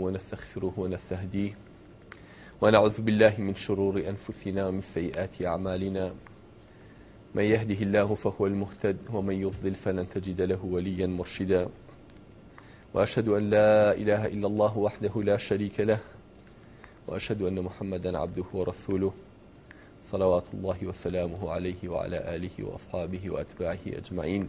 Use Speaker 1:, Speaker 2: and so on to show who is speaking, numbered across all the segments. Speaker 1: ونستغفره ونستهديه ونعوذ بالله من شرور أنفسنا ومن سيئات أعمالنا من يهده الله فهو المهتد ومن يضلل فلن تجد له وليا مرشدا وأشهد أن لا إله إلا الله وحده لا شريك له وأشهد أن محمدا عبده ورسوله صلوات الله وسلامه عليه وعلى آله وأصحابه وأتباعه أجمعين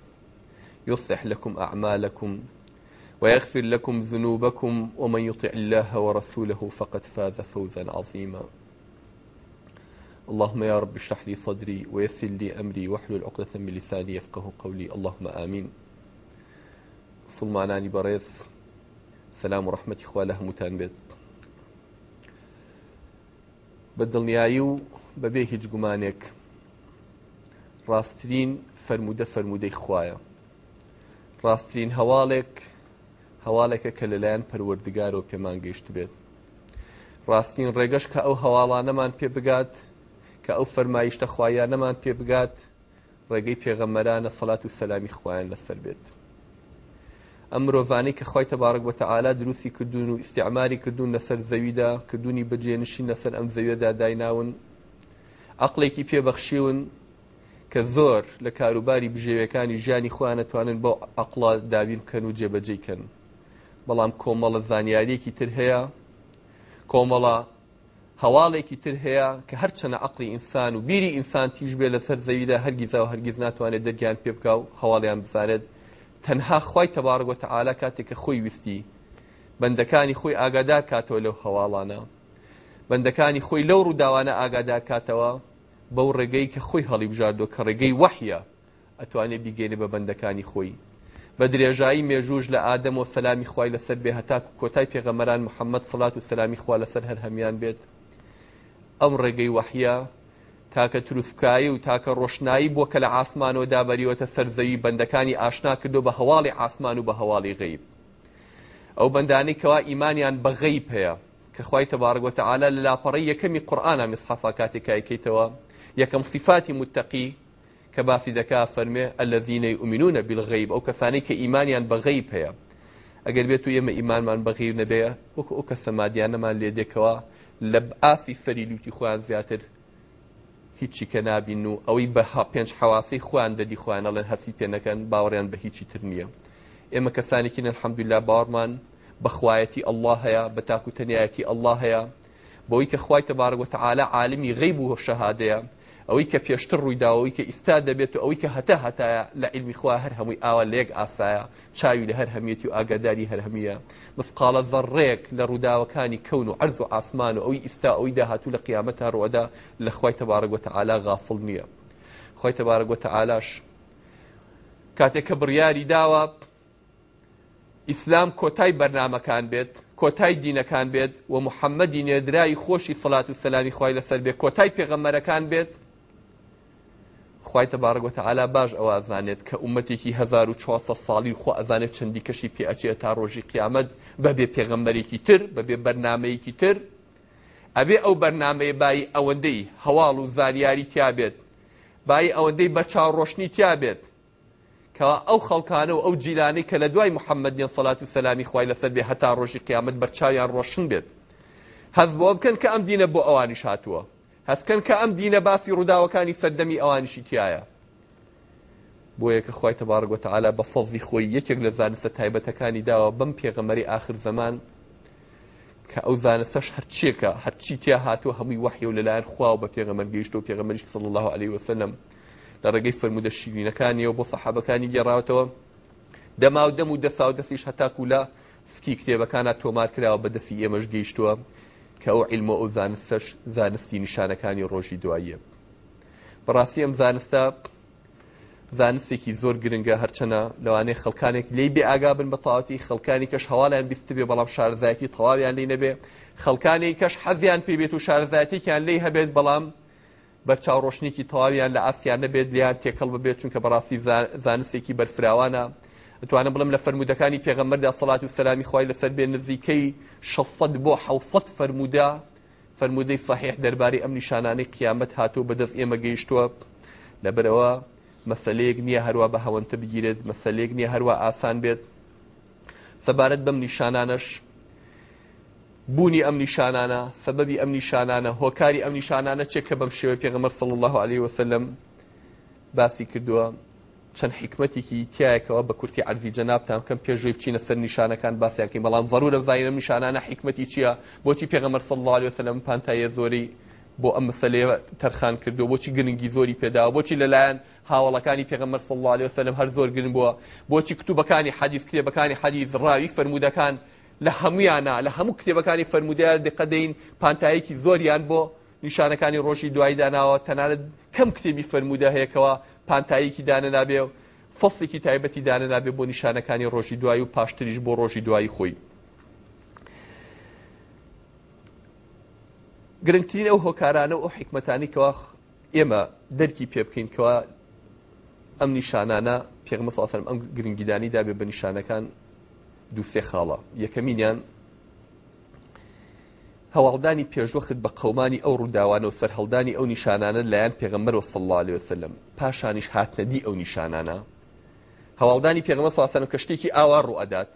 Speaker 1: يصلح لكم أعمالكم ويغفر لكم ذنوبكم ومن يطع الله ورسوله فقد فاز فوزا عظيما اللهم يا رب اشرح لي صدري ويسر لي أمري واحلل عقدة من لساني يفقه قولي اللهم آمين سلماناني بەڕێز سلام ورحمة إخواله متانبت بدل هەمووتان بێت بە دڵنیایی و فرمودة هیچ گومانێک ڕاستترین هەواڵێک هەواڵێکە کە لەلایەن پەروەردگار و پێمانگەیشت بێت ڕاستین ڕێگەش کە ئەو هەواڵانەمان پێ بگات کە ئەو فەرمایشتە خوایانەمان پێ بگات ڕێگەی پێغەمەرانە سەلات و سەلامی خوایان لەسەر بێت ئەم مرۆڤانی کە خۆی تەبارک بە تەعالا دروستی کردوون و ئیسعماری کردوون لەسەر زەویدا کردوونی بەجێنشین لەسەر ئەم زەویدا دایناون عقلێکی پێبەخشیون کە زۆر لە کاروباری بژێوەکانی ژیانی خۆیان دەتوانن بۆ ئەقلا دابیر بکەن و جێبەجێکەن بەڵام کۆمەڵە زانیاریەکی تر هەیە کۆمەڵە هەواڵێکی تر هەیە کە هەرچەنە عقلی ئینسان و بیری ئینسان تیژ بێ لەسەر زەویدا هەرگیزا و هەرگیز ناتوانێت دەرگیان پێ بکە و هەواڵیان بزانێت تەنها خی تەبارگۆتە ئالا کاتێک کە خۆی وستی بەندەکانی خۆی ئاگادار کاتەوە لەو هەواڵانە بەندەکانی خۆی لەو ڕووداوانە ئاگادار کاتەوە بەو ڕێگەی کە خۆی هەڵیبژاردۆ کە ڕێگەی وەحە ئەتوانێت بیگەێنێ بە بەندەکانی خۆی بە درێژایی مێژوژ لە ئادەم و سەلامی خوای لەسەر بێ هەتاکو کۆتای پێغەمەران محەممەد سڵات و سەلامی خوا لەسەر هەر هەمان بێت ئەم ڕێگەی وەحە تاکە تروسکایی و تاکە ڕۆشنایی بۆ کە لە ئاسمانەوە دابەریوەتە سەرزەوی بەندەکانی ئاشنا کردو بە هەواڵی ئاسمان و بە هەواڵی غیب ئەو بەندانی کەوا ئیمانیان بە غیب هەیە کە خوای تەبارگوتەعاالە لە لاپەڕی یەکەمی قورآانە میسحافا کاتێکایکەیتەوە یەکەم صفاتی متقی کە باسی دەکا فەرمێ الذين يؤمنون بالغيب ئەو کەسانەی کە ئیمانیان بە غیب هەیە ئەگەر بێت و ئێمە ئیمانمان بەغیر نەبێ وەکو ئەو کە سەمادیانەمان لێ دێکەوە لە ئاسی سەری لوتی خۆیان زیاتر هیچی کە نابین و ئەوەی بە پێنج حواسی خوان دەدی خوانەڵەن هەسی پێنەکەن باوەڕیان بە هیچی تر نییە ئێمە کەسانێکی نەرحەمدولا باوەڕمان بەخوایەتی ئەله هەیە بە تاکوتەنایەتی ئەله هەیە بەوەی کە خوای تەبارەوەتەعاالە عالمی غیب و شەهادەیە ئەوەی کە پێشتر ڕوویداەوەی کە ئیستا دەبێت و ئەوەی کە هەتا هەتایە لە علمی خوا هەر هەمووی ئاوا لێک ئاسایە چاوی لە هەر هەمیەتی و ئاگاداری هەرهەمیە مسقالە زەڕێک لە ڕووداوەکانی کەون و عرض و ئاسمان و ئەوی ئیستا ئەوی داهاتوو لە قیامەتە ڕوەدا لە خی تەبارەگوتە ئالا غافڵ نییە خی تەبارەگوتە ئالاش کاتێک کە بڕیاری داوە ئیسلام کۆتای بەرنمەکان بێت کۆتای دینەکان بێت و محەممەدی نێدرای خۆشی سڵات و سەلامی خی لەسەر بێت کۆتای پێغەمەرەکان بێت خی تەبارەگوە تەعالا باش ئەوە ئەزانێت کە ئومەتێکی 1940 ساڵی خۆ ئەزانێت چەندی کەشی پێئچێت تا ڕۆژی قیامەت بەبێ پێغەمبەرێکی تر بەبێ بەرنمەیەکی تر ئەبێ ئەو بەرنمەیە بای ئەوەندەی هەواڵ و زاریاری تیابێت بای ئەوەندەی بە چاڕۆشنی تیابێت کە ئەو خەڵکانە و ئەو جیلانی کە لە دوای محەممەدین سەلات و سەسلامی خی لەسەر بێ هەتا ڕۆژی قیامەت بەرچاویان ڕۆشن بێت هەز بۆ بکەن کە ئەم دینە بۆ ئەوانی شاتووە هەستکەن کە ئەم دینە باسی ڕووداوەکانی سەردەمی ئەوانشی تایە بۆیە کە خخوای تەبارگوە تعالا بە فەڵی خۆی یەکێک لە زانستە تایبەتەکانی داوە بەم پێغەمەری آخر زەمان کە ئەو زانستەش هەرچێکە هەرچی تیا هاتووە هەمووی وحی و لەلایەن خوا و بە پێغەمەر گەیشت و پێغەمەری سڵ الله عليه وسلم لە ڕێگەی فرمودە شیرینەکانیەوە بۆ سەحابەکانی گێڕاوتەوە دەماو دەم و دەسا و دەستیش هەتاکو لە سکی کتێبەکانە تۆمار کراوە بە دەستی ئێمەش گەیشتووە کە ئەو عیلمە ئەو زانستی نیشانەکانی ڕۆژی دواییە بەڕاستی ئەم زانستە زانستێکی زۆر گرنگە هەرچەنە لەوانەیە خەکانێک لی بێ ئاگا بن بە تاواتی خەکانی کەش هەواڵیان بیست بێ بەڵام شارزایەتی تەواویان لی نەبێ خەکانی کەش حەزیان پێ بێت و شارزایەتێکیان لی هەبێت بەڵام بەرچاو ڕۆشنێکی تەواویان لە ئاسیان نەبێت لیان تێکەڵ ببێت چونکە بەڕاستی زانستێکی بەرفراوانە دەتوانم بڵم لە فرمودەکانی پێغەمەردا سەڵات و سەلامی خوای لەسەر بێ نزیکەی 600 بۆ 600 فرمودا فرمودەی صحیح دەربارەی ئەم نیشانانەی قیامەت هاتوو بەدەست ئێمە گەیشتووە لەبەرەوە مەسلەیەک نییە هەروە بە هەوەنتە بگیرێت مەسلەیەک نییە هەروە ئاسان بێت سەبارەت بەم نیشانانەش بوونی ئەم نیشانانە سەبەبی ئەم نیشانانە هۆکاری ئەم نیشانانە چێک کە بەم شێوە پێغەمەر صلی الله عليه وسلم باسی کردووە چەند حکمەتێکی تایەکەوە بە کورتی عردی جەنابتان کەم پێشوی بچینە سەر نیشانەکان باسییانکەی بەڵام ضرورە زایرە نیشانانە حکمەتی چییە بۆچی پێغەمەر سڵ الله وسلم پانتایە زۆری بۆ ئەم مەسلێ تەرخان کردو بۆچی گرنگی زۆری پێدا بۆچی لەلایەن هاوڵەکانی پێغەمەر سڵ الله وسلم هەر زۆر گرن بووە بۆچی کتوبەکانی حەدیث کتێبەکانی حەدیث ڕاوی فرمودەکان لە هەمویانە لە هەموو کتێبەکانی فرمودەیە دقەدەین پانتایەکی زۆریان بۆ نیشانەکانی ڕۆژی دوایی داناوە تەنانەت کەم کتێبی فرموودە هەیەکەوە پانتاییکی دانە نابێ و فەستێکی تایبەتی دانە نابێ بۆ نیشانەکانی ڕۆژی دوایی و پاشتریش بۆ ڕۆژی دوایی خۆی گرنگترین ئەو هۆکارانە و حکمەتانی کەوا ئێمە دەرکی پێ بکەینکەوە ئەم نیشانانە پێغمە فڵاتەرم ئەم گرنگیدانی دابێ بە نیشانەکان دووسێ خاڵە یەکەمینیان هەواڵدانی پێشوەخت بە قەمانی ئەو ڕووداوانە و سەررهڵدانی ئەو نیشانانە لایەن پێغەمەر و سەڵی وسلم پاشانیش هاتنەدی ئەو نیشانانە هەواڵدانی پێغمە ساسەن کەشتێکی ئاوا ڕوئدات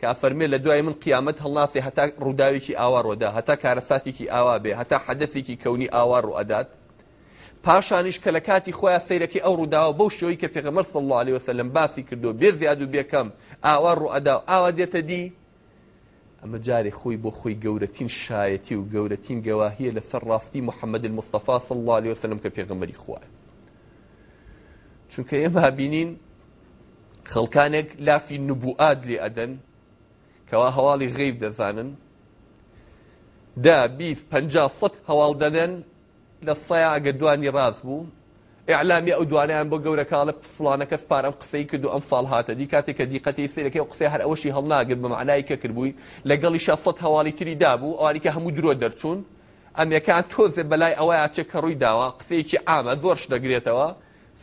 Speaker 1: کە فەرمێ لە دوای من قیامەت هەڵناسی هەتا ڕووداوێکی ئاوا ڕۆدا هەتا کارەساتێکی ئاوا بێ هەتا حەدەفێکی کەونی ئاوا ڕوئدات پاشانیش کە لە کاتی خۆیان سیرەکەی ئەو ڕووداوە بەو شێوەی کە پێغەمەر سەڵ عليه وسلم باسی کردو بێ زیاد و بێکەم ئاوا ڕوئدا ئاوا دێتە دی ئەمە جاری خۆی بۆ خۆی گەورەتین شایەتی و گەورەتین گەواهیە لە سەر ڕاستی محەممەد مستەفا سڵ الله عليه وسلم کە پێغمەری خوایە چونکە ئێمە بینین خەڵکانێک لافی نبوعات لێ ئەدەن کەوا هەواڵی غیب دەزانن دا بیف پەنج سەد هەواڵ دەدەن لە سایە ئەگە دوانی ڕاز بوو ئەعلامی ئەو دوانیان بۆ گەورە کاڵە فلانە کەس پارەم قسەی کرد و ئەم ساڵ هاتە دی کاتێک کە دیقەتی سیرەکەی قسە هەر ئەوەشی هەڵناگرن بە معنای کە کردبووی لەگەڵی شەفت هەواڵی تری دابوو ئەوانیکە هەموو درۆ دەرچوون ئەم یەکان تۆزێ بەلای ئەوەیە چێک کە ڕووی داوە قسەیەکی ئامە زۆرش دەگرێتەوە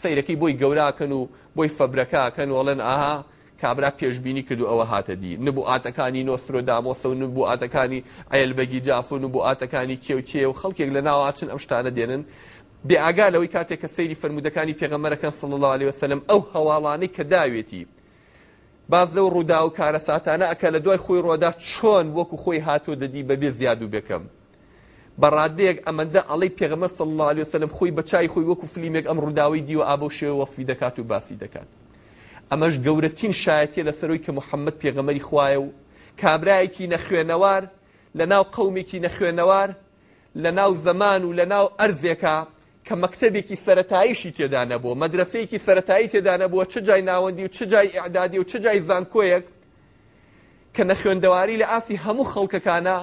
Speaker 1: سیرەکەی بۆی گەوراکەن و بۆی فەبرەکەکەن وڵەن ئاها کابرا پێشببینی کرد و ئەوە هاتە دی نبوو ئاتەکانی نۆسرۆدامۆسە و نبوو ئاتەکانی ئەلبەگی جافون و بۆ ئاتەکانی کێو کێ و خەڵکێک لە ناواچن ئەم شتانە دێنن بێئگا لەوەی کاتێک کە سەیری فرمودەکانی پێغەمەرەکەن صلی الله عليه وسلم ئەو هەواڵانەی کە داوێتی باز لەو ڕوودا و کارە ساتانە ئەکە لە دوای خۆی ڕۆدا چۆن وەکو خۆی هاتۆ دەدی بەبێ زیاد و بێکەم بەڕادەیەک ئەمەندە ئەڵەی پێغەمە صلی الله عليه وسلم خۆی بەچای خۆی وەکو فلیمێک ئەم ڕووداوی دی و ئابە شێوە وەفی دەکات و باسی دەکات ئەمەش گەورەترین شایەتیە لەسەرەوەی کە محەممەد پێغەمەری خوایە و کابرایەکی نەخوێنەوار لە ناو قەومێکی نەخوێنەوار لە ناو زەمان و لە ناو ئەرزێکە کە مەکتتەبێکی سەتاییشی تێدا نەبووە مەدرسەیەکی سەتایی تێدا نەبووە چ جای ناوەندی و چ جای ئەعدادی و چ جای زانکۆیەک کە نە خوێندەواری لە ئاسی هەموو خەڵکەکانە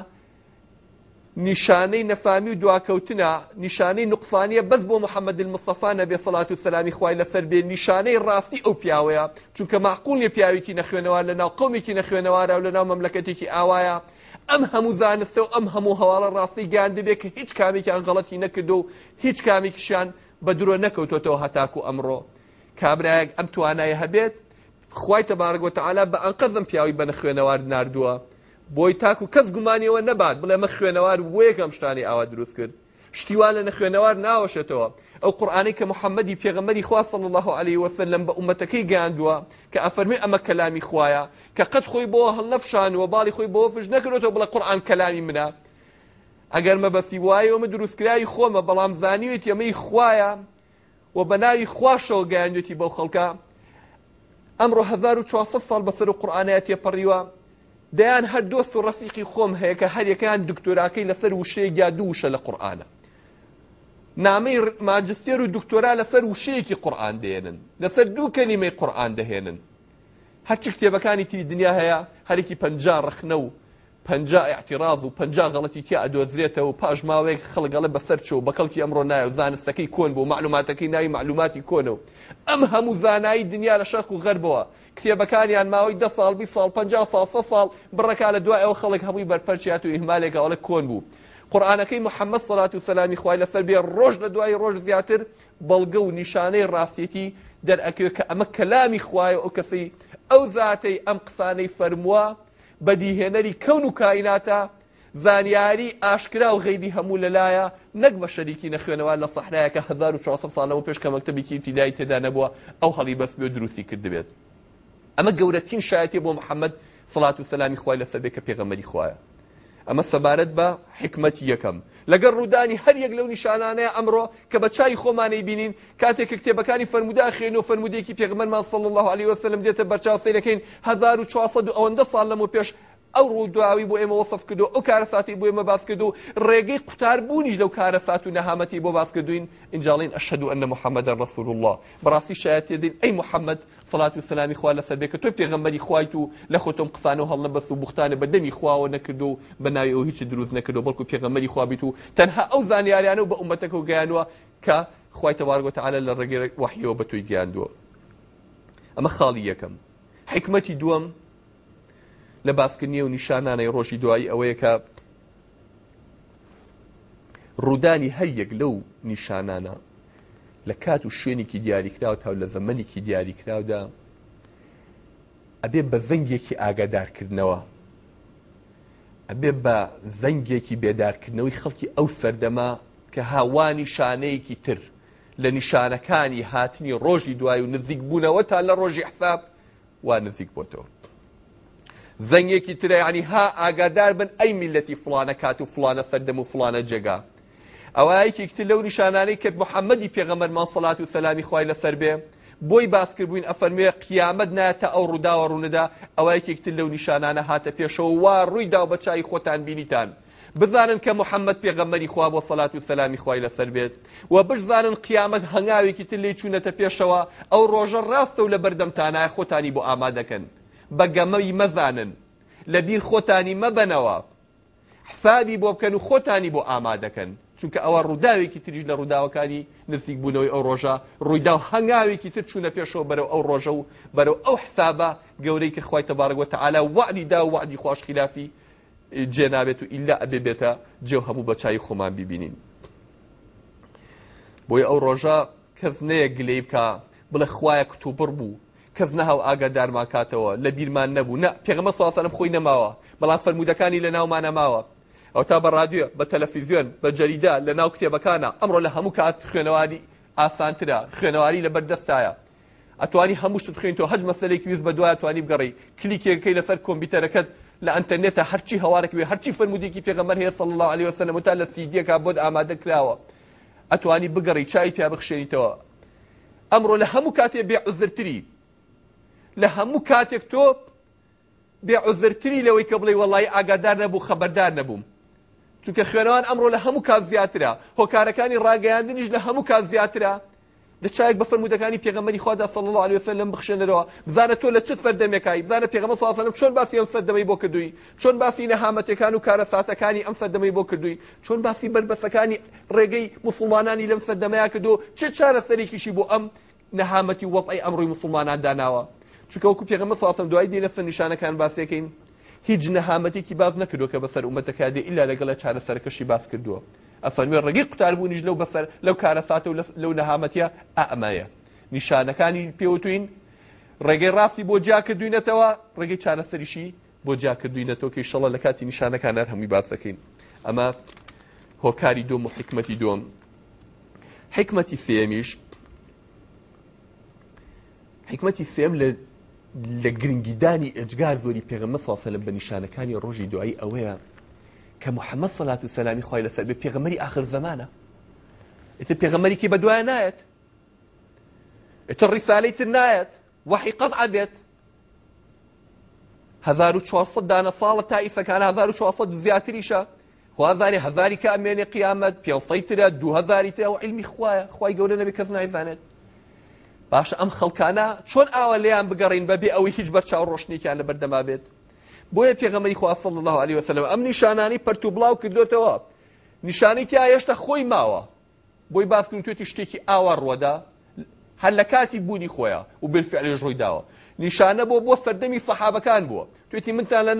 Speaker 1: نیشانەی نەفامی و دواکەوتنە نیشانەی نقصانیە بەس بۆ محەممەد مستەفانە بێ سەڵات و سەسلامی خوای لەسەر بێ نیشانەی ڕاستی ئەو پیاوەیە چونکە معقولنی پیاوێکی نەخوێنەوە لە ناو قومێکی نەخوێنەوارە و لە ناو مەملەکەتێکی ئاوایە ئەم هەموو زانستە و ئەم هەموو هەواڵە ڕاستی گیان دەبێت کە هیچ کامێکیان غەڵەتی نەکردو و هیچ کامێکیشان بە درۆ نەکەوتۆتەوە هەتاکو ئەمڕۆ کابراەک ئەم توانایە هەبێت خی تەبارگوتەعالا بە ئەنقەزم پیاوی بە نەخوێنەوار نردووە بۆی تاکو کەس گومانیەوە نەبات بڵێ مە خوێنەوار وەکەم شتانی ئاوا دروست کرد شتیوان لە نەخوێنەوار ناوەشێتەوە ئەو قورآانەی کە محەممەدی پێغەمەری خواصل الله عليه وسلم بە عومەتەکەی گەاندووە کە ئەفەرمی ئەمە کەلامی خویە کە قەت خۆی بۆ هەڵ نەفشانوە باڵی خۆی بۆ فش نەکردێتەوە بڵە قورآن کەلامی منە ئەگەر مە بەسی وایەوەمە دروستکراوی خۆمە بەڵام زانیوێت یەمەی خویە و بەناوی خوشەوە گەیانوێتی بەو خەڵکە ئەمڕۆ 1940 سال بەسەر و قورآانەیە تێپەڕیوە دەیان هەر دۆست و ڕەفیقی خۆم هەیە کە هەریەکەیان دکتۆراکەی لەسەر وشەیە یا دووشە لە قورآانە نامەی ماجستێر و دکتۆرا لەسەر وشەیەکی قورآان دێنن لەسەر دوو کەلیمەی قورآان دەهێنن هەرچی کتێبەکانی تیوی دنیا هەیە هەرێکی پنج ڕخنە و پنج اعتراض و پنج غڵەتی تیا ئەدۆزرێتەوە و پاش ماوەیەک خەڵگەڵە بەسەر چۆ بەکەڵکی ئەمڕۆ نایە زانستەکەی کۆن بۆ معلوماتەکەی ناوی معلوماتی کۆنە و ئەم هەموو زانایی دنیا لە شەرق و غەربەوە کتێبەکانیان ماوەی ده ساڵ بی ساڵ 50 ساڵ سە ساڵ بڕەکە لە دوای ئەو خەڵک هەمووی بەرپەرچیات و ئیهمالێک ئەوڵە کۆن بوو قورآانەکەی محەممەد سەلات و سەسلامی خوای لەسەر بێ ڕۆژ لە دوای ڕۆژ زیاتر بەڵگە و نیشانەی ڕاستێتی دەرئەکەوێت کە ئەمە کەلامی خوایە ئەو کەسی ئەو ذاتەی ئەم قسانەی فەرمووە بەدیهێنەری کەون و کایناتە زانیاری ئاشکرا و غیبی هەموو لەلایە نەک بە شەریکی نەخوێنەوە لە سەحرایەکە 1940 ساڵەوە پێش کە مەکتتەبیکی تیدای تێدا نەبووە ئەو هەڵی بەس بێ دروستی کرد بێت ئەمە گەورەترین شایەتی بۆ محەممەد سڵات و سەلامی خوای لە سەبێ کە پێغەمەری خوایە ئەمە سەبارەت بە حکمەتی یەکەم لەگەر ڕوودانی هەر یەک لەو نیشانانەیە ئەمڕۆ کە بە چای خۆمانەی بینین کاتێک کە کتێبەکانی فەرموداخێن و فەرمودێکی پێغمەرمان سڵ الله عليه وسلم دێتە بەرچاو سیرەکەین 1400 ئەوەندە ساڵ لەمە پێش ئەو ڕووداوی بۆ ئێمە وەصف کردو ئەو کارەساتی بۆ ئێمە باس کردو ڕێگەی قوتاربوونیش لەو کارەسات و نەهامەتی بۆ باس کردوین ئینجاڵین ئەشهد ئەن محەممەد ڕسول الله بەڕاستی شایەتێ دین ئەی محەممەد سڵات و سلامی خوا لە سەبێککە تۆی پێغەمەری خوایت و لە خۆتۆم قسانە هەڵ نەبەس و بختانە بەدەمی خواوە نەکردو و بەناوی ئەو هیچ دروست نەکردو بەڵکو پێغەمەری خوابیت و تەنها ئەو زانیاریانە و بە عومەتەکە و گەیانوە کە خوای تەواگوتەعاە لە ڕێگەی وحیەوە بە توی گەیاندووە ئەمە خاڵی یەکەم حکمەتی دووەم لە باسکردنیە و نیشانانەی ڕۆژی دوایی ئەوەیە کە ڕوودانی هەیەک لەو نیشانانە لە کات و شوێنێکی دیاریکراوە تاو لە زەمەنێکی دیاریکراودا ئەبێ بە زەنگێکی ئاگادارکردنەوە ئەبێ بە زەنگێکی بێدارکردنەوەی خەڵکی ئەو سەردەما کە هاوانی شانەیەکی تر لە نیشانەکانی هاتنی ڕۆژی دوای و نزیک بوونەوە تا لە ڕۆژی حساب وا نزیک بۆتەوە زەنگێکی ترە ینی ها ئاگادار بن ئەی میلەتی فلانە کات و فلانە سەردەم و فلانە جێگا ئەوەیەکی کتتر لەو نیشانانەی کرد محەممەدی پێغەمەرمان سەلات و سەلامی خوای لەسەر بێ بۆی باسکردبووین ئەفەرمێ قیامەت ناتە ئەو ڕووداوە ڕوونەدا ئەوەیەکی کتتر لەو نیشانانە هاتە پێشەوە وا ڕوویدا بە چای خۆتان بینیتان. بزانن کە محەممەد پێغەمەری خوا بۆ سەلات و سەسلامی خوای لەسەر بێت و بشزانن قیامەت هەنگاوێکی تر لێ چوونەتە پێشەوە ئەو ڕۆژە ڕاستە و لە بەردەمتانایە خۆتانی بۆ ئامادەکەن. بە گەمەوی مەزانن لەبیر خۆتانی مەبەنەوە حسابی بۆ بکەن و خۆتانی بۆ ئامادەکەن چونکە ئەوە ڕووداوێکی تریش لە ڕووداوەکانی نزیک بوونەوەی ئەو ڕۆژە ڕوویدا و هەنگاوێکی تر چوونە پێشەوە بەرەو ئەو ڕۆژە و بەرەو ئەو حسابە گەورەی کە خخوای تەبارەوەتە ئالا وعدیدا و وعدی خوۆش خلافی جێنابێت و ئللا ئەبێ بێتە جێو هەموو بە چای خۆمان ببینین بۆی ئەو ڕۆژە کەس نەیە گلەی بکە بڵێ خوایە کتوبڕ بوو کەس نەهاو ئاگادارمان کاتەوە لە بیرمان نەبوو نە پێغمە سواسەرم خۆی نەماوە بەڵام فرمودەکانی لە ناومان نەماوە ئەو تا بە رادیۆ بە تەلەفیزیۆن بە جەریدا لە ناو کتێبەکانە ئەمڕۆ لە هەموو کات خوێنەواری ئاسانترە خوێنەواری لە بەردەستایە ئەتوانی هەموو شت خوێن تۆ هەج مەسلێکی ویست بە دوای توانی بگەڕی کلیکێکەکەی لەسەر کۆمپیوتەرەکەت لە ئەتەرنێتە هەرچی هەوارێکوێ هەرچی فرمودێکی پێغەمەر هەیە سەڵ الله عليه وسلم تا لە سیدیەکە بۆت ئامادە کراوە ئەتوانی بگەڕی چای پیا بخشێنیتەوە ئەمڕۆ لە هەموو کاتێ بێ عزرتری لە هەموو کاتێک تۆ بێعزرتری لەوەی کە بڵێ وڵی ئاگادار نەبوو خەبەردار نەبووم چونکە خوێنەوان ئەمڕۆ لە هەموو کات زیاترە هۆکارەکانی ڕاگەیاندنیش لە هەموو کات زیاترە دەچایك بە فرمودەکانی پێغەمەری خوادا صلی الله عليه وسلم بخشێنەرەوە بزانە تۆ لە چه سەردەمێکایی بزانە پێغەمە صلی الله عليه وسلم چۆن باسی ئەم سەردەمەی بۆ کردووی چۆن باسی نەهامەتەکان و کارەساتەکانی ئەم سەردەمەی بۆ کردووی چۆن باسی بربەسەکانی ڕێگەی مسلمانانی لەم سەردەمەیە کردو چه چارەسەرێکیشی بۆ ئەم نەهامەتی وەڵعی ئەمڕۆی مسلمانان داناوە چونکە وەکو پێغەمە ساسم دوای دی لەفە نیشانەکان باسیەکەین هیچ نەهامەتێکی باز نەکردو کە بەسەر ومەتەکادێ ئیلا لەگەڵە چارەسەرکەشی باز کردووە ئەفەرمێ ڕگەی قوتاربوونیش لەو بەسەر لەو کارە ساتە و لەو نەهامەتە ئەمایە نیشانەکانی پێوتوین ڕێگەی ڕاستی بۆ جاکردوینەتەوە ڕێگەی چارەسەریشی بۆ جاکردوینەتەوە کە شەڵە لە کاتی نیشانەکان هەر هەمووی باز دەکەین ئەمە هۆکاری دۆم و حکمەتی دۆم حکمەتی سێمیش حکمەتی سێم لە لجرنجداني اجغار ذوري بيغمه صلى الله عليه وسلم بنشانه كان يروجي دعي اويا كمحمد صلى الله عليه وسلم خايل سر بيغمه اخر زمانه انت بيغمه كي بدو انايت انت الرساله تنايت وحي قطع بيت هزار وشوف دانا صالة تائفة كان هزار وشوف زيات ريشة خو هزاري هزاري كامين قيامة بيان سيطرة دو هزاري تاو علمي خوايا خواي قولنا بكذنا عزانت باشە ئەم خەڵکانە چۆن ئاوە لیان بگەڕین بەبێ ئەوەی هیچ بەرچاو ڕۆشنێکیان لە بەردەما بێت بۆیە پێغەمەی خوافڵ الله علی وسلم ئەم نیشانانی پەرتو بڵاو کردوێتەوە نیشانێکی هێشتا خۆی ماوە بۆی باسکردن توێتی شتێکی ئاوا ڕوەدا هەر لە کاتی بوونی خۆیە و بالفعلش ڕووی داوە نیشانە بۆ بۆ سەردەمی سەحابەکان بووە توێتی منتان لە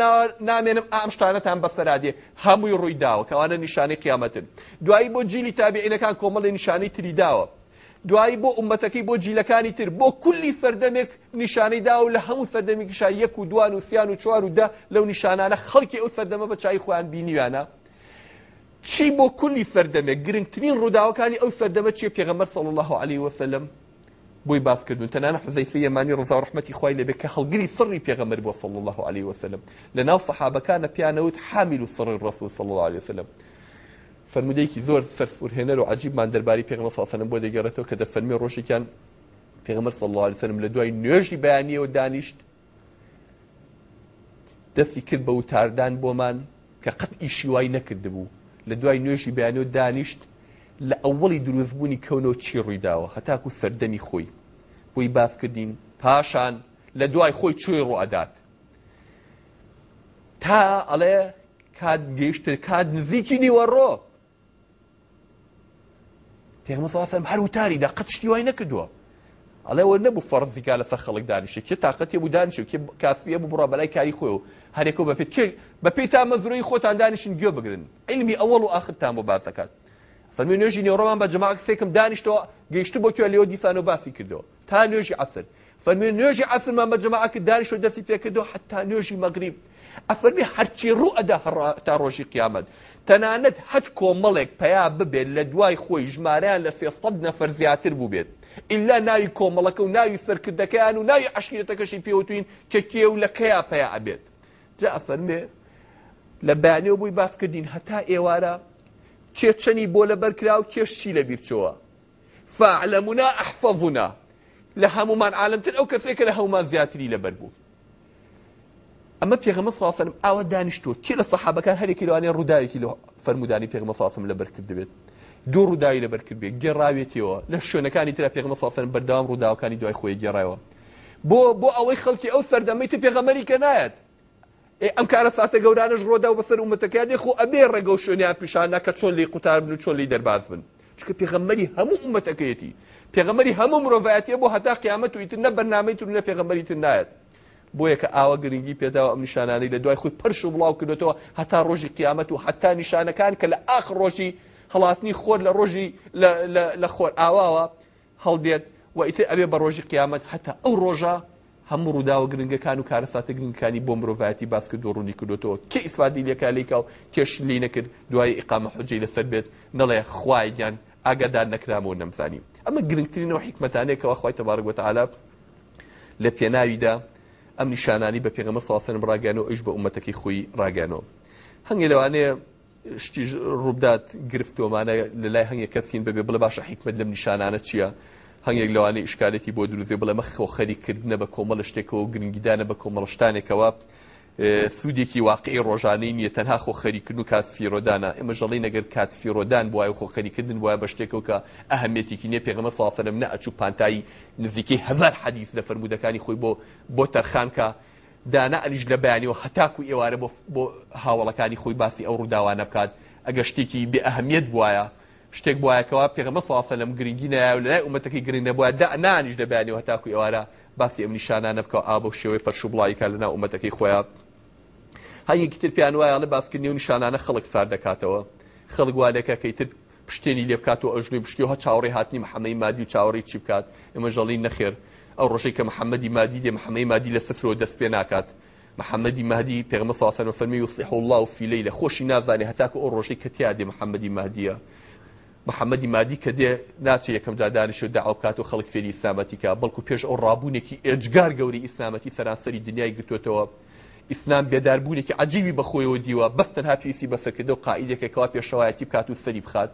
Speaker 1: نامێنم ئام شتانەتان بەسەرادێ هەمووی ڕووی داوە کەوانە نیشانەی قیامەتن دوایی بۆ جیلی تابعینەکان کۆمەڵی نیشانەی تری داوە دوایی بۆ عومەتەکەی بۆ جیلەکانی تر بۆ کولی فەردەمێک نیشانەی دا و لە هەموو فەردەمێکیشا یەک و دوان و سییان و چوار و دا لەو نیشانانە خەڵکی ئەو فەردەمە بە چای خۆیان بینیوانە چی بۆ کولی فەردەمێک گرنگترین ڕووداوەکانی ئەو فەردەمە چی پێغەمەر سەڵ الله عليه وسلم بۆی باسکردن تەنانە حزەیفی یەمانی ڕزا و ڕحمەتی خوای لەبێ کە خەڵگری سڕی پێغەمەر بۆ سەڵ الله عليه وسلم لەناو سەحابەکانە پیانەوت حامیل و سڕی ڕسول سەڵ الله عليه وسلم فرمودەیەکی زۆر سەرسوورهێنەر و عجیبمان دەرباری پێغمە ساسەنم بۆ دەگەڕێتەوە کە دەفەرمی ڕۆژێکیان پێغمەر سەڵ سەرم لە دوای نوێژی بەیانیەوە دانیشت دەستی کرد بە وتاردان بۆمان کە قەت ئیشیوای نەکردبوو لە دوای نوێژی بەیانەوە دانیشت لە ئەوەڵی دروستبوونی کەونەوە چی ڕوویداوە هەتاکو سەردەمی خۆی بۆی باسکردین پاشان لە دوای خۆی چۆی ڕوئدات تا ئەڵێ کات گەیشتر کات نزیکی نیوەڕۆ پێغمەسەم هەر وتاریدا قەت شتی وای نەکردووە ئەڵێ وە نەبوو فەرزیکا لەسەر خەڵک دانیشت کێ تااقەتی بوو دانیش و کێ کافیە بوو بڕە بەلای کاری خۆی و هەرێکۆ بەپێت کێ بە پێی تا مەزروی خۆتان دانیشتن گوێ بگرن ئەلمی ئەوەڵ و آخرتان بۆ باس دەکات فەرمی نوێژی نێڕۆمان بە جماع کسێکم دانیشتەوە گەیشت بۆ کوێ لەوە دیسان و باسی کردەوە تا نوێژی عسر فەرمی نوێژی عسرمان بە جماعکە دانیشتۆ دەستی پێکردەوە حتا نوێژی مەغریب ئەفەرمی هەرچی ڕوو ئەدا تا ڕۆژی قیامەت تەنانەت حەت کۆمەڵێک پیا ببێت لە دوای خۆی ژماریان لە سێسەد نەفەر زیاتر بووبێت ئللا ناوی کۆمەڵەکە و ناوی سەرکردەکەیان و ناوی عشیرەتەکەشی پێوتین کە کێ و لە کەیا پیا ئەبێت جا ئەفەرمێ لە بەیانەوە بووی باسکردین هەتا ئێوارە کێچەنی بۆ لەبەر کرا و کێشچی لە بیرچەوە فعلمونا ئەحفەزونا لە هەمومان عالمتر ئەو کەسێکە لە هەمومان زیاتری لەبەر بوو ئەمە پێغمە ساسم ئاوە دانیشتوە تێ لە سەحابەکان هەرێکی لەوانێ ڕووداوێکی لە فەرمودانی پێغمە ساسم لە بەرکرد بێت دوو ڕووداوی لە بەرکرد بێت گێڕاوێتیەوە لە شوێنەکانی تررا پێغمە ساسن بەردام ڕووداوەکانی دوای خۆی گێڕایەوە بۆ بۆ ئەوەی خەڵکی ئەو سەردەمەیت پێغەمەری کە نایەت ئەم کارە ساتە گەورانش ڕۆدا و بەسەر ومەتەکانی خۆ ئەبێ ڕێگە و شوێنیان پیشانە کە چۆن لی قوتار بن و چۆن لی دەرباز بن چکە پێغەمەری هەموو عومەتەکەیەتی پێغەمەری هەموو مرۆڤایەتە بۆ هەتا قیامەت ویتر نە بەرنامەی تر لە پێغەمەری تر نایەت بۆیە کە ئاوا گرنگی پێداوە ئەم نیشانانەی لە دوای خۆی پرش و بڵاو کردێتەوە هەتا ڕۆژی قیامەت و حتا نیشانەکان کە لە ئاخ ڕۆژی هەڵاتنی خۆر لە ڕۆژی لە خۆر ئاواوە هەڵدێت و ئیتر ئەبێ بە ڕۆژی قیامەت هەتا ئەو ڕۆژە هەموو ڕووداوە گرنگەکان و کارەساتە گرنگکانی بۆ مرۆڤایەتی باس کرد دۆڕوونی کردوتەوە کێ ئیسفادی لەکالیکا و کێش لی نەکرد دوای ئقامە حجەی لەسەر بێت نەڵێ خوایگیان ئاگادار نەکرامەوە نەمزانی ئەمە گرنگترینەوە حکمتانێکەوە خخوای تەبارگوتە عالاپ لە پێناویدا ئەم نیشانانی بە پێغمە فڵافن ڕاگەانەوە ئەوش بە عومەتەکەی خۆی ڕاگەانەوە هەنگی لەوانەیە شتی ڕوودات گرفتۆمانە لە لای هەنگە کەفین ببێ بڵە باشە حیکمت لەم نیشانانە چییە؟ هەنگێک لەوانی ئشکالێتی بۆ دروێ بڵە مەخۆ خەریکردنە بە کۆمەڵ شتێکەوە گرنگیدانە بە کۆمەڵشتانێکەوە سوودێکی واقعی ڕۆژانەی نیە تەنها خۆ خەریکردن و کات فیرۆدانە ئمە ژەڵی نەگەر کات فیرۆدان وایە خۆ خەریکردن وایە بە شتێکەوە کە ئەهمێتێکی نێ پێغمە فافەرم نە ئەچوو پانتایی نزیکی هەزار حەدیث لە فەرمودەکانی خۆی بۆ بۆ تەرخانکە دانا ئەلیش لە بەیانیەوە هەتاکو ئێوارە بۆ هاوڵەکانی خۆی باسی ئەو ڕووداوانە بکات ئەگە شتێکی بێ ئەهمیت وایە شتێک وایەکەەوە پێغمە فافەلم گرنگی نایە لەلای ئومەتەکەی گرنگ نەبووە دا نانیش لە بەیانیەوە هەتاکو ئێوارە باسی ئەم نیشانانە بکە ئا بۆ شێوەی پەرشوبڵایکە لەنا ئومەتەکەی خۆیان هەنگێکیتر پیان وایە باسکردنی و نیشانانە خەڵک سار دەکاتەوە خەڵک وادەکە کەیتر پشتێنی لێ بکات و ئەژنوی پشتی و ها چاوەڕی هاتنی محەممەی مادی و چاوەڕی چی بکات ئمە ژەڵی نەخێر ئەو ڕۆژێک کە محەممەدی مادی دێ محەممەی مادی لە سفرەوە دەست پێ ناکات محەممەدی مادی پێغمە فاسەن و فەرمی و سیح الله و فیلەی لە خۆشی نازانێ هەتاکە ئەو ڕۆژەی کە تیا دێ محەممەدی مادیە محەممەدی مادی کە دێ ناچێت یەکەم جادانیش و داعاوکات و خەڵک فێری ئیسلامەتیکە بەڵکو پێش ئەو ڕابوونێکی ئێجگار گەوری ئیسلامەتی سەرانسەری دنیای گرتوێتەوە ئیسلام بێداربوونێکی عجیبی بەخۆیەوە دیوە بەستەن هاپیسی بەسەرکردە و قائیدێکە کەوا پێشەوایەتی بکات و سەری بخات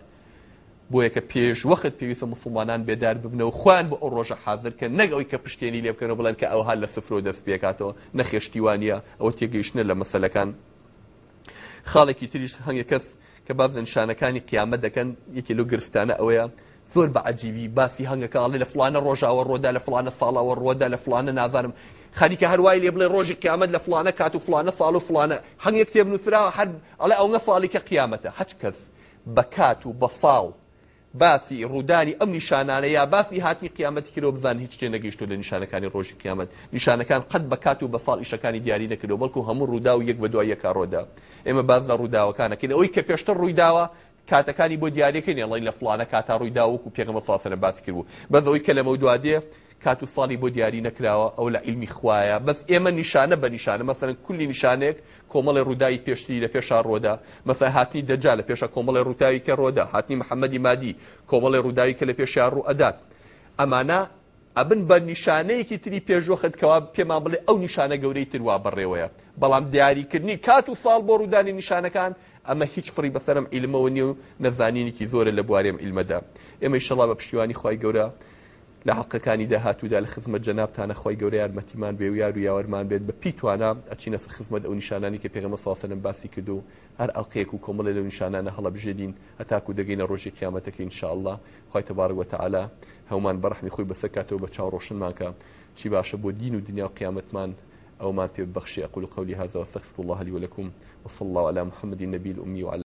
Speaker 1: بۆیە کە پێش وەخت پێویستە مسلمانان بێدار ببنەوە خوان بۆ ئەو ڕۆژە حاضر کە نەگەوەی کە پشتێنی لێ بکەنەوە بڵێن کە ئەو هەر لە سفرۆ دەست پێکاتەوە نەخێشتیوانە ئەوە تێگەیشتە لە مەسلەکان خاڵێکی تریش هەنگە کەس کە بازن شانەکانی قیامە دەکەن یەکی لەو گرفتانە ئەوەیە زۆر بە عجیبی باسی هەنگەکەڵێ لە فلانە ڕۆژاوە ڕۆدا لە فلانە ساڵاوە ڕۆدا لە فلانە نازانم خەریکە هەروای لێ بڵێ ڕۆژی قیامەت لە فلانە کات و فلانە ساڵ و فلانە هەنگ کتێب نووسرا هەر ئەڵێ ئەوە ساڵیکە قیامەتە هەچ کەس بە کات و بە ساڵ باسی ڕوودانی ئەم نیشانانە یا باسی هاتنی قیامەتی کرۆ بزان هیچ شتێ نەگەیشتۆ لە نیشانەکانی ڕۆژی قیامەت نیشانەکان قەت بە کات و بە ساڵ ئیشەکانی دیاری نەکردەوە بەڵکو هەموو ڕوودا و یەک بە دوای یەکڕۆدا ئێمە باز لە ڕووداوەکانەکەن ئەوەی کە پێشتر ڕوویداوە کاتەکانی بۆ دیارەکەی ئەڵی لە فلانە کاتا ڕوویدا وەکو پێگەمە ساسەنە باس کردبوو بەزەوەی کە لەمە دوادێ کات و فاڵی بۆ دیاری نەکراوە ئەو لە علمی خوایە بەس ئێمە نیشانە بە نیشانە مەسەرن کولی نیشانێک کۆمەڵی ڕووداوی پێشتی لە پێشا ڕۆدا مەسە هاتنی دەجا لە پێشە کۆمەڵی ڕووداوی کە ڕۆدا هاتنی محەممەدی مادی کۆمەڵی ڕووداوی کە لە پێشیا ڕوو ئەدات ئەمانە ئەبن بە نیشانەیەکی تری پێشۆخت کەوا پێمان بڵێ ئەو نیشانە گەورەی تروا بڕێوەیە بەڵام دیاریکردنی کات و فال بۆ ڕوودانی نیشانەکان ئەمە هیچ فڕی بەسەرم عیلمەوە نیە و نەزانینێکی زۆرە لە بوارێم ئیلمەدا ئێمە شڵا بە پشتیوانی خی گەورە لە حقەکانی داهاتوودا لە خزمەت جەنابتانە خۆی گەورە یارمەتیمان بێ و یار و یاوەرمان بێت بە پیتوانە ئەچینە خزمەت ئەو نیشانانی کە پێغمە ساسەنم باسی کردو هەر ئەڵقەیەک و کۆمەڵە لە نیشانانە هەڵە بژێنین هەتاکو دەگەینە ڕۆژی قیامەتەکە ئینشاءله خی تەبارەوە تەعالا هەومان بەرحمی خۆی بەسەکاتەوە بە چاو ڕۆشنمانکە چی باشە بۆ دین و دنیا و قیامەتمان أو ما في بخشي أقول قولي هذا وأستغفر الله لي ولكم وصلى الله على محمد النبي الأمي وعلى